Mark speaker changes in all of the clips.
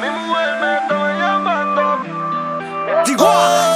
Speaker 1: Mi mujer me
Speaker 2: está llamando. Ah".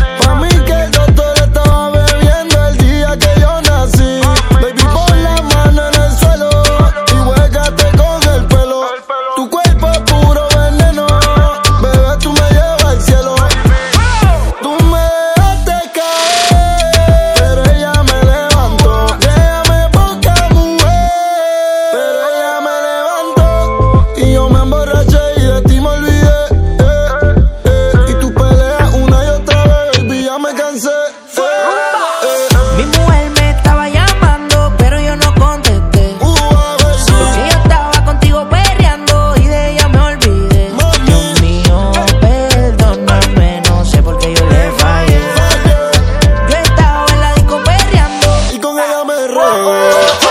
Speaker 3: Oh.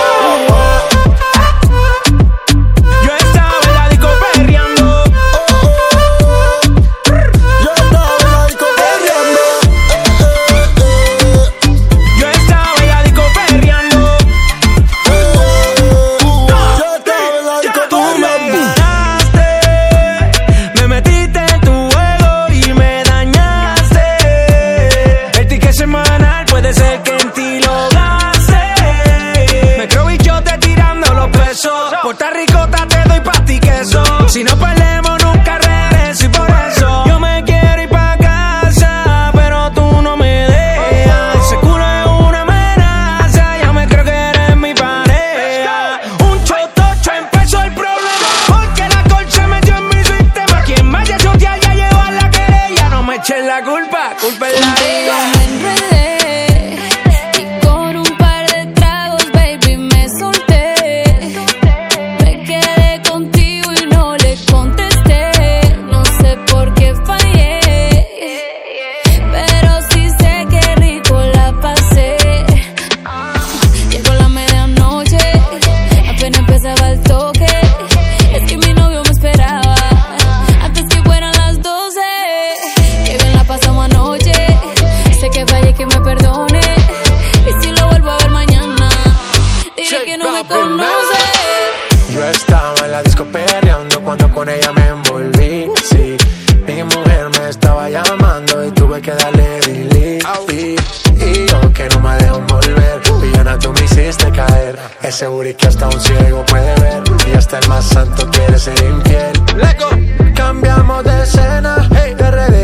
Speaker 3: pensando cuando con ella me envolví. Sí, mi mujer me estaba llamando y tuve que darle delete. Y yo que no me dejo volver, villana tú me hiciste caer. Es seguro que hasta un ciego puede ver y hasta el más santo quiere ser infiel. Cambiamos de escena, hey, de redes